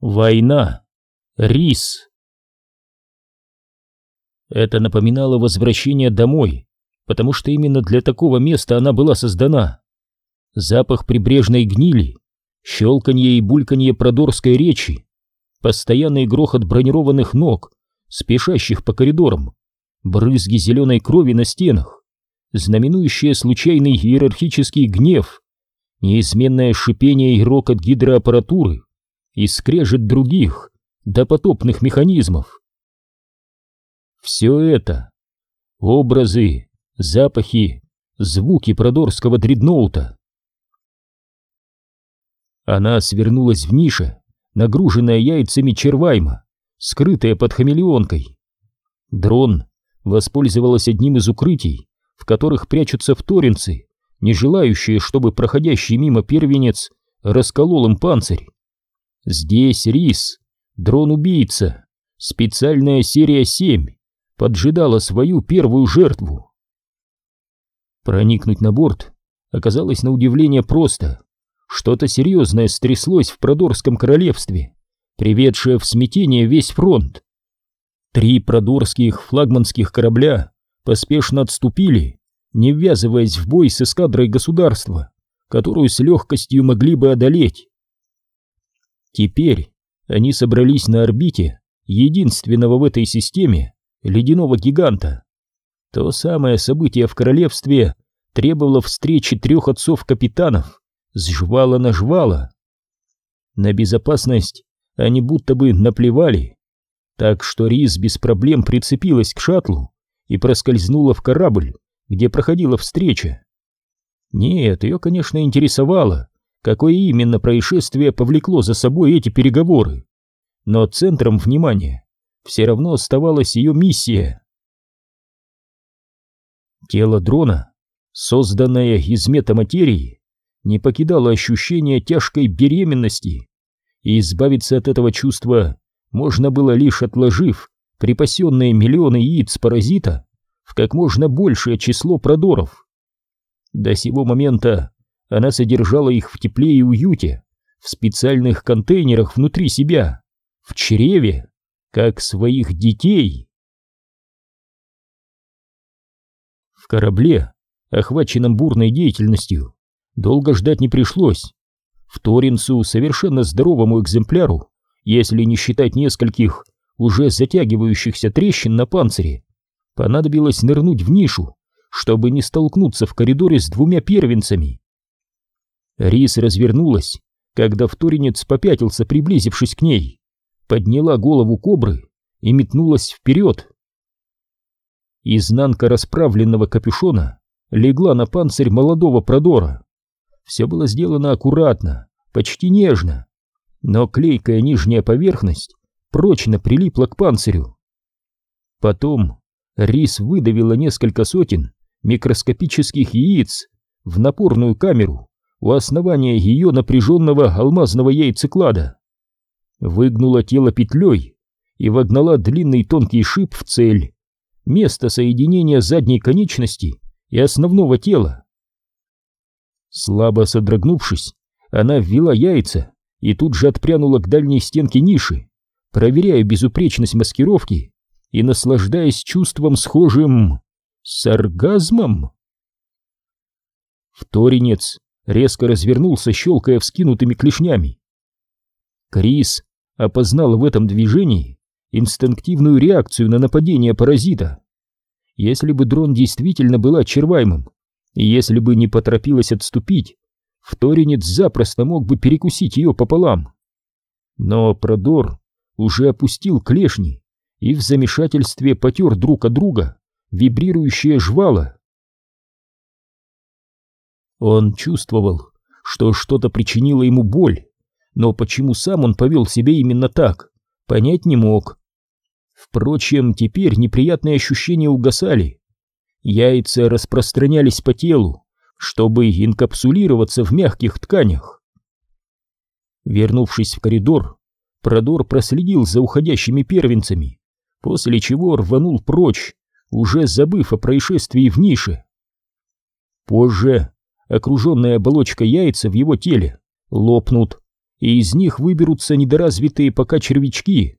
Война. Рис. Это напоминало возвращение домой, потому что именно для такого места она была создана. Запах прибрежной гнили, щелканье и бульканье продорской речи, постоянный грохот бронированных ног, спешащих по коридорам, брызги зеленой крови на стенах, знаменующие случайный иерархический гнев, неизменное шипение и рокот гидроаппаратуры — и скрежет других, допотопных механизмов. Все это — образы, запахи, звуки продорского дредноута. Она свернулась в нише, нагруженная яйцами червайма, скрытая под хамелеонкой. Дрон воспользовалась одним из укрытий, в которых прячутся вторинцы, не желающие, чтобы проходящий мимо первенец расколол им панцирь. Здесь рис, дрон-убийца, специальная серия 7, поджидала свою первую жертву. Проникнуть на борт оказалось на удивление просто. Что-то серьезное стряслось в Продорском королевстве, приведшее в смятение весь фронт. Три продорских флагманских корабля поспешно отступили, не ввязываясь в бой с эскадрой государства, которую с легкостью могли бы одолеть. Теперь они собрались на орбите единственного в этой системе ледяного гиганта. То самое событие в королевстве требовало встречи трех отцов-капитанов с на жвала. На безопасность они будто бы наплевали, так что Рис без проблем прицепилась к шаттлу и проскользнула в корабль, где проходила встреча. Нет, ее, конечно, интересовало, какое именно происшествие повлекло за собой эти переговоры. Но центром внимания все равно оставалась ее миссия. Тело дрона, созданное из метаматерии, не покидало ощущение тяжкой беременности, и избавиться от этого чувства можно было лишь отложив припасенные миллионы яиц паразита в как можно большее число продоров. До сего момента она содержала их в тепле и уюте, в специальных контейнерах внутри себя, в чреве, как своих детей. В корабле, охваченном бурной деятельностью, долго ждать не пришлось. В Торинцу совершенно здоровому экземпляру, если не считать нескольких уже затягивающихся трещин на панцире, понадобилось нырнуть в нишу, чтобы не столкнуться в коридоре с двумя первенцами. Рис развернулась, когда вторинец попятился, приблизившись к ней, подняла голову кобры и метнулась вперед. Изнанка расправленного капюшона легла на панцирь молодого продора. Все было сделано аккуратно, почти нежно, но клейкая нижняя поверхность прочно прилипла к панцирю. Потом Рис выдавила несколько сотен микроскопических яиц в напорную камеру у основания ее напряженного алмазного яйцеклада. Выгнула тело петлей и вогнала длинный тонкий шип в цель, место соединения задней конечности и основного тела. Слабо содрогнувшись, она ввела яйца и тут же отпрянула к дальней стенке ниши, проверяя безупречность маскировки и наслаждаясь чувством схожим с оргазмом. Вторинец резко развернулся, щелкая вскинутыми клешнями. Крис опознал в этом движении инстинктивную реакцию на нападение паразита. Если бы дрон действительно был черваймым, и если бы не поторопилась отступить, вторинец запросто мог бы перекусить ее пополам. Но Продор уже опустил клешни и в замешательстве потер друг от друга вибрирующее жвало. Он чувствовал, что что-то причинило ему боль, но почему сам он повел себя именно так, понять не мог. Впрочем, теперь неприятные ощущения угасали. Яйца распространялись по телу, чтобы инкапсулироваться в мягких тканях. Вернувшись в коридор, Продор проследил за уходящими первенцами, после чего рванул прочь, уже забыв о происшествии в нише. Позже окруженная оболочка яйца в его теле лопнут, и из них выберутся недоразвитые пока червячки.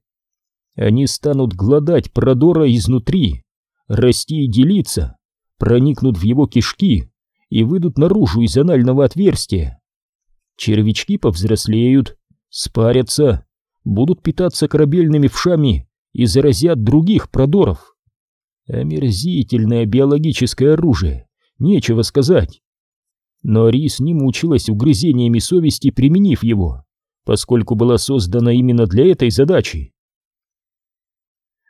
Они станут глодать Продора изнутри, расти и делиться, проникнут в его кишки и выйдут наружу из анального отверстия. Червячки повзрослеют, спарятся, будут питаться корабельными вшами и заразят других продоров. Омерзительное биологическое оружие, нечего сказать. Но Рис не мучилась угрызениями совести, применив его, поскольку была создана именно для этой задачи.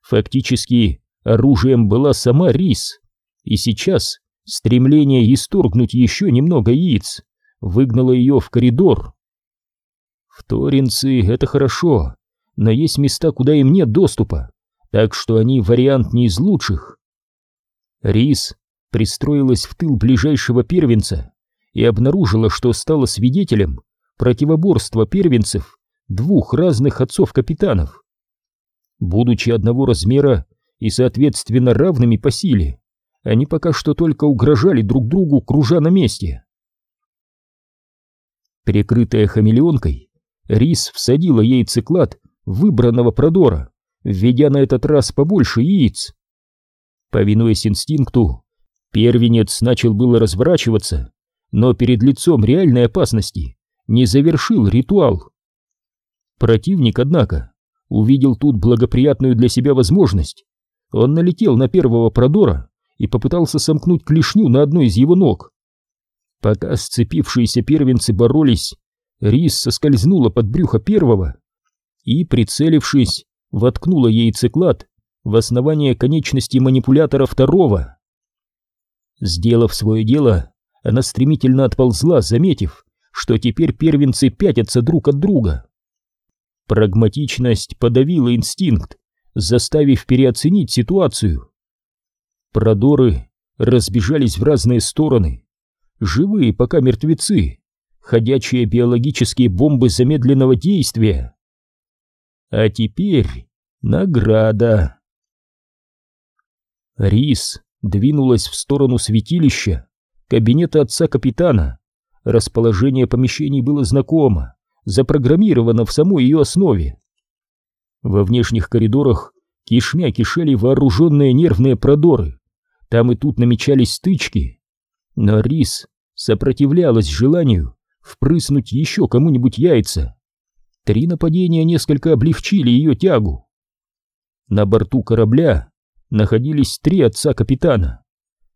Фактически, оружием была сама Рис, и сейчас стремление исторгнуть еще немного яиц выгнало ее в коридор. Вторинцы — это хорошо, но есть места, куда им нет доступа, так что они вариант не из лучших. Рис пристроилась в тыл ближайшего первенца и обнаружила, что стала свидетелем противоборства первенцев двух разных отцов-капитанов. Будучи одного размера и, соответственно, равными по силе, они пока что только угрожали друг другу, кружа на месте. Прикрытая хамелеонкой, Рис всадила яйцеклад выбранного продора, введя на этот раз побольше яиц. Повинуясь инстинкту, первенец начал было разворачиваться, но перед лицом реальной опасности не завершил ритуал. Противник, однако, увидел тут благоприятную для себя возможность. Он налетел на первого продора и попытался сомкнуть клешню на одной из его ног. Пока сцепившиеся первенцы боролись, Рис соскользнула под брюхо первого и, прицелившись, воткнула яйцеклад в основание конечности манипулятора второго. Сделав свое дело, она стремительно отползла, заметив, что теперь первенцы пятятся друг от друга. Прагматичность подавила инстинкт, заставив переоценить ситуацию. Продоры разбежались в разные стороны, живые пока мертвецы, ходячие биологические бомбы замедленного действия. А теперь награда. Рис двинулась в сторону святилища, кабинета отца капитана. Расположение помещений было знакомо, запрограммировано в самой ее основе. Во внешних коридорах кишмя кишели вооруженные нервные продоры. Там и тут намечались стычки. Но Рис сопротивлялась желанию впрыснуть еще кому-нибудь яйца. Три нападения несколько облегчили ее тягу. На борту корабля находились три отца капитана.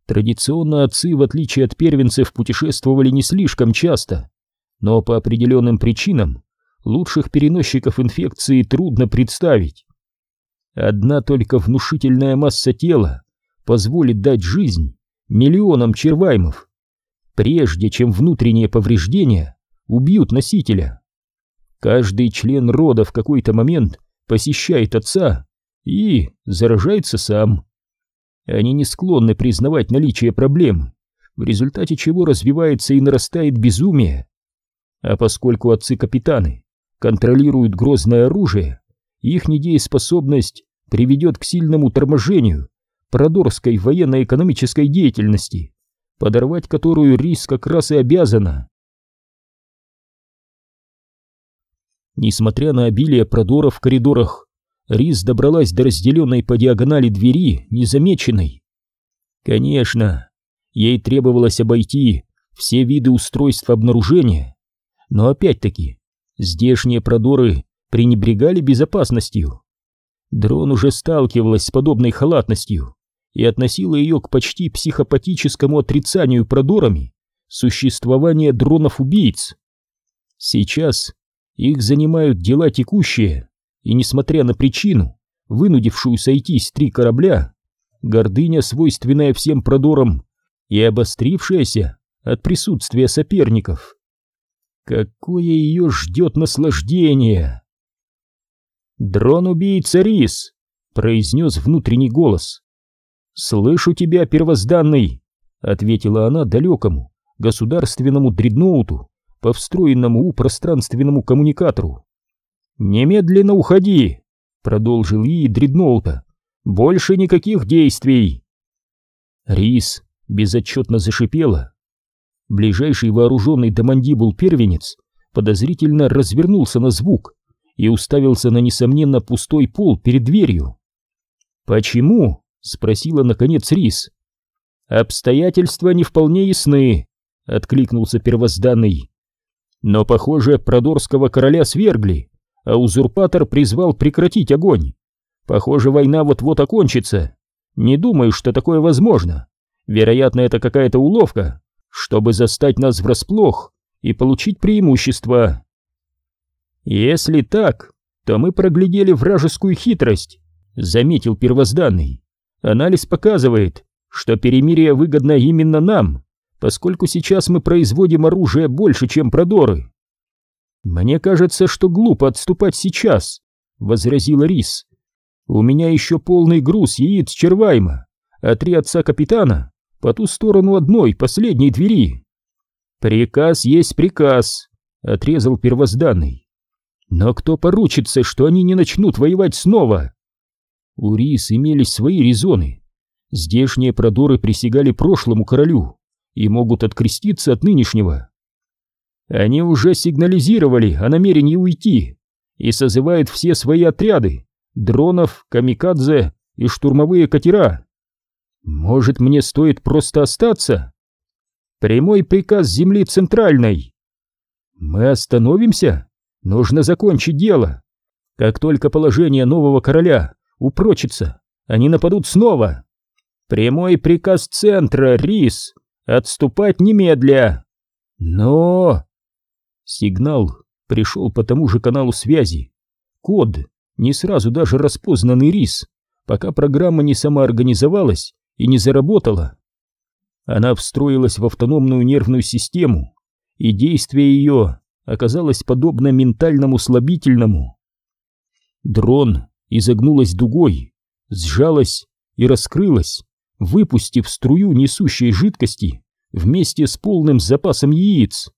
Традиционно отцы, в отличие от первенцев, путешествовали не слишком часто, но по определенным причинам лучших переносчиков инфекции трудно представить. Одна только внушительная масса тела позволит дать жизнь миллионам черваймов, прежде чем внутренние повреждения убьют носителя. Каждый член рода в какой-то момент посещает отца и заражается сам. Они не склонны признавать наличие проблем, в результате чего развивается и нарастает безумие. А поскольку отцы-капитаны контролируют грозное оружие, их недееспособность приведет к сильному торможению продорской военно-экономической деятельности, подорвать которую Рис как раз и обязана. Несмотря на обилие продоров в коридорах, Рис добралась до разделенной по диагонали двери незамеченной. Конечно, ей требовалось обойти все виды устройств обнаружения, но опять-таки здешние продоры пренебрегали безопасностью. Дрон уже сталкивалась с подобной халатностью и относила ее к почти психопатическому отрицанию продорами существования дронов-убийц. Сейчас их занимают дела текущие, и несмотря на причину, вынудившую сойтись три корабля, гордыня, свойственная всем продорам, и обострившаяся от присутствия соперников. Какое ее ждет наслаждение! «Дрон-убийца Рис!» — произнес внутренний голос. «Слышу тебя, первозданный!» — ответила она далекому, государственному дредноуту, по встроенному у пространственному коммуникатору. «Немедленно уходи!» — продолжил ей дредноута. «Больше никаких действий!» Рис безотчетно зашипела. Ближайший вооруженный до мандибул первенец подозрительно развернулся на звук и уставился на несомненно пустой пол перед дверью. «Почему?» — спросила наконец Рис. «Обстоятельства не вполне ясны», — откликнулся первозданный. «Но, похоже, Продорского короля свергли, а узурпатор призвал прекратить огонь. Похоже, война вот-вот окончится. Не думаю, что такое возможно. Вероятно, это какая-то уловка, чтобы застать нас врасплох и получить преимущество. Если так, то мы проглядели вражескую хитрость, заметил первозданный. Анализ показывает, что перемирие выгодно именно нам, поскольку сейчас мы производим оружие больше, чем продоры. Мне кажется, что глупо отступать сейчас, возразила Рис. У меня еще полный груз яиц червайма, а три отца капитана по ту сторону одной, последней двери. Приказ есть приказ, отрезал первозданный. Но кто поручится, что они не начнут воевать снова? У Рис имелись свои резоны. Здешние продоры присягали прошлому королю и могут откреститься от нынешнего. Они уже сигнализировали о намерении уйти и созывают все свои отряды, дронов, камикадзе и штурмовые катера. Может, мне стоит просто остаться? Прямой приказ земли центральной. Мы остановимся? Нужно закончить дело. Как только положение нового короля упрочится, они нападут снова. Прямой приказ центра, Рис, отступать немедля. Но... Сигнал пришел по тому же каналу связи. Код не сразу даже распознанный рис, пока программа не самоорганизовалась и не заработала. Она встроилась в автономную нервную систему, и действие ее оказалось подобно ментальному слабительному. Дрон изогнулась дугой, сжалась и раскрылась, выпустив струю несущей жидкости вместе с полным запасом яиц.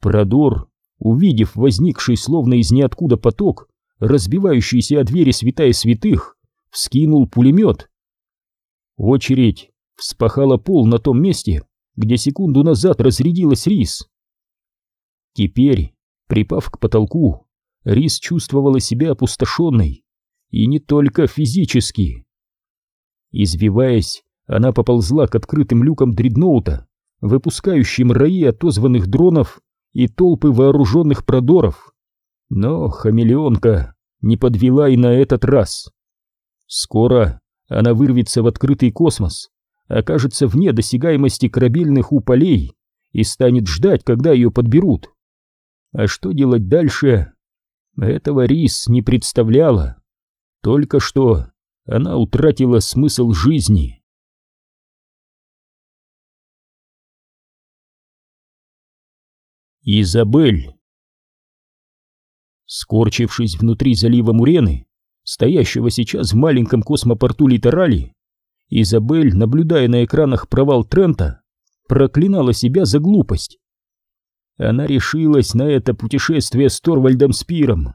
Продор увидев возникший словно из ниоткуда поток, разбивающийся о двери святая святых, вскинул пулемет. Очередь вспахала пол на том месте, где секунду назад разрядилась рис. Теперь, припав к потолку, рис чувствовала себя опустошенной, и не только физически. Извиваясь, она поползла к открытым люкам дредноута, выпускающим раи отозванных дронов и толпы вооруженных продоров. Но хамелеонка не подвела и на этот раз. Скоро она вырвется в открытый космос, окажется вне досягаемости корабельных уполей и станет ждать, когда ее подберут. А что делать дальше? Этого Рис не представляла. Только что она утратила смысл жизни. Изабель. Скорчившись внутри залива Мурены, стоящего сейчас в маленьком космопорту Литерали, Изабель, наблюдая на экранах провал Трента, проклинала себя за глупость. Она решилась на это путешествие с Торвальдом Спиром.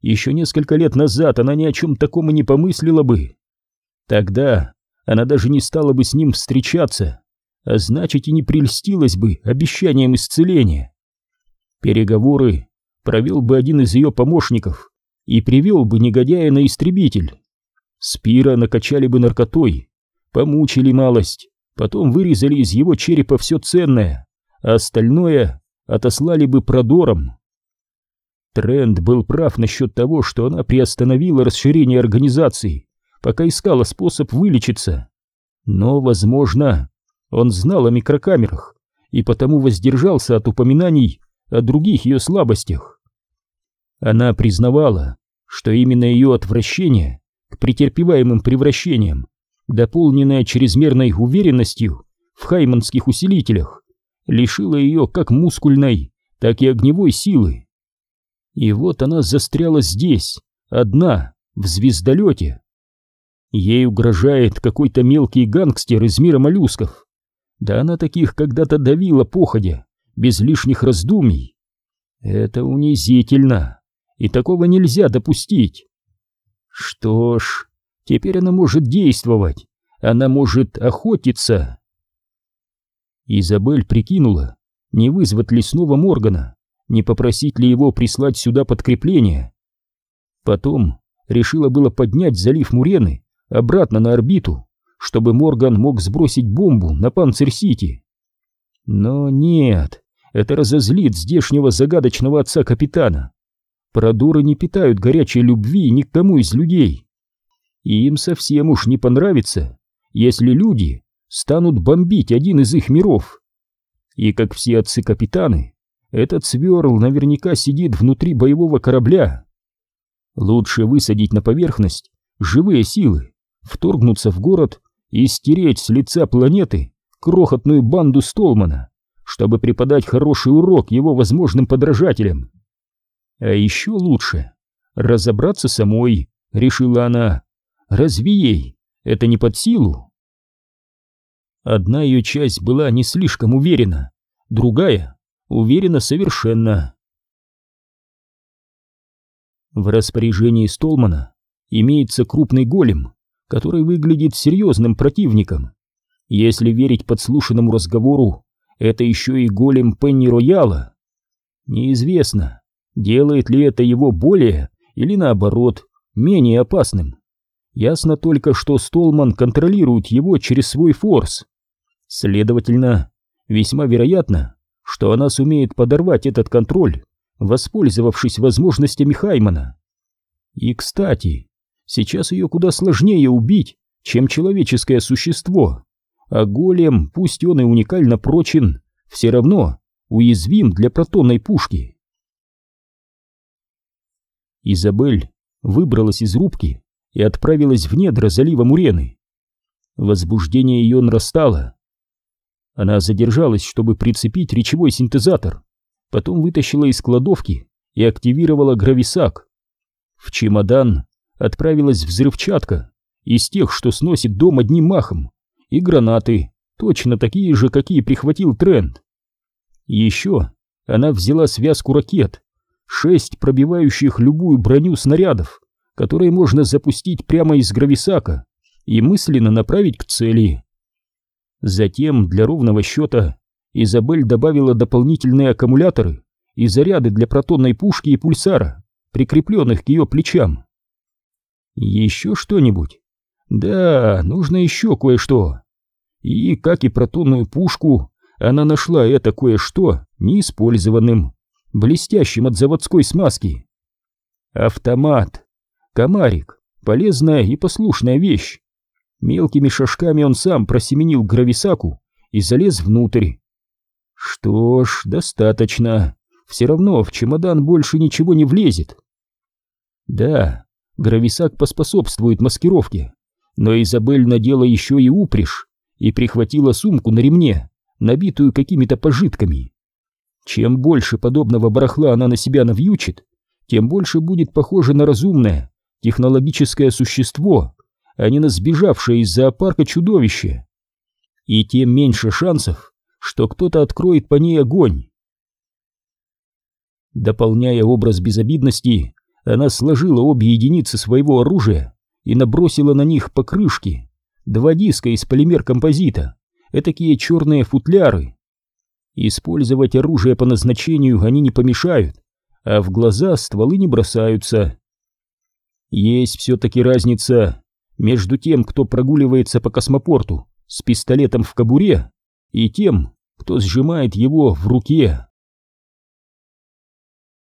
Еще несколько лет назад она ни о чем таком и не помыслила бы. Тогда она даже не стала бы с ним встречаться, а значит и не прельстилась бы обещанием исцеления. Переговоры провел бы один из ее помощников и привел бы негодяя на истребитель. Спира накачали бы наркотой, помучили малость, потом вырезали из его черепа все ценное, а остальное отослали бы продором. Тренд был прав насчет того, что она приостановила расширение организации, пока искала способ вылечиться. Но, возможно, он знал о микрокамерах и потому воздержался от упоминаний о других ее слабостях. Она признавала, что именно ее отвращение к претерпеваемым превращениям, дополненное чрезмерной уверенностью в хайманских усилителях, лишило ее как мускульной, так и огневой силы. И вот она застряла здесь, одна, в звездолете. Ей угрожает какой-то мелкий гангстер из мира моллюсков. Да она таких когда-то давила походя, без лишних раздумий. Это унизительно, и такого нельзя допустить. Что ж, теперь она может действовать, она может охотиться. Изабель прикинула, не вызвать ли снова Моргана, не попросить ли его прислать сюда подкрепление. Потом решила было поднять залив Мурены обратно на орбиту, чтобы Морган мог сбросить бомбу на Панцирь-Сити. Но нет, это разозлит здешнего загадочного отца капитана. Продуры не питают горячей любви ни к кому из людей. И им совсем уж не понравится, если люди станут бомбить один из их миров. И как все отцы-капитаны, этот сверл наверняка сидит внутри боевого корабля. Лучше высадить на поверхность живые силы, вторгнуться в город и стереть с лица планеты крохотную банду Столмана, чтобы преподать хороший урок его возможным подражателям. А еще лучше разобраться самой, решила она. Разве ей это не под силу? Одна ее часть была не слишком уверена, другая уверена совершенно. В распоряжении Столмана имеется крупный голем, который выглядит серьезным противником. Если верить подслушанному разговору, это еще и голем Пенни Рояла. Неизвестно, делает ли это его более или наоборот менее опасным. Ясно только, что Столман контролирует его через свой форс. Следовательно, весьма вероятно, что она сумеет подорвать этот контроль, воспользовавшись возможностями Хаймана. И, кстати, сейчас ее куда сложнее убить, чем человеческое существо, а голем, пусть он и уникально прочен, все равно уязвим для протонной пушки. Изабель выбралась из рубки и отправилась в недра залива Мурены. Возбуждение ее нарастало. Она задержалась, чтобы прицепить речевой синтезатор, потом вытащила из кладовки и активировала грависак. В чемодан отправилась взрывчатка из тех, что сносит дом одним махом, и гранаты, точно такие же, какие прихватил Трент. Еще она взяла связку ракет, шесть пробивающих любую броню снарядов, которые можно запустить прямо из грависака и мысленно направить к цели. Затем для ровного счета Изабель добавила дополнительные аккумуляторы и заряды для протонной пушки и пульсара, прикрепленных к ее плечам. Еще что-нибудь? Да, нужно еще кое-что. И, как и протонную пушку, она нашла это кое-что неиспользованным, блестящим от заводской смазки. Автомат. Комарик. Полезная и послушная вещь. Мелкими шажками он сам просеменил грависаку и залез внутрь. Что ж, достаточно. Все равно в чемодан больше ничего не влезет. Да, грависак поспособствует маскировке, но Изабель надела еще и упряжь и прихватила сумку на ремне, набитую какими-то пожитками. Чем больше подобного барахла она на себя навьючит, тем больше будет похоже на разумное, технологическое существо, а не на сбежавшее из зоопарка чудовище. И тем меньше шансов, что кто-то откроет по ней огонь. Дополняя образ безобидности, она сложила обе единицы своего оружия и набросила на них покрышки, два диска из полимер-композита, этакие черные футляры. Использовать оружие по назначению они не помешают, а в глаза стволы не бросаются. Есть все-таки разница между тем, кто прогуливается по космопорту с пистолетом в кобуре, и тем, кто сжимает его в руке.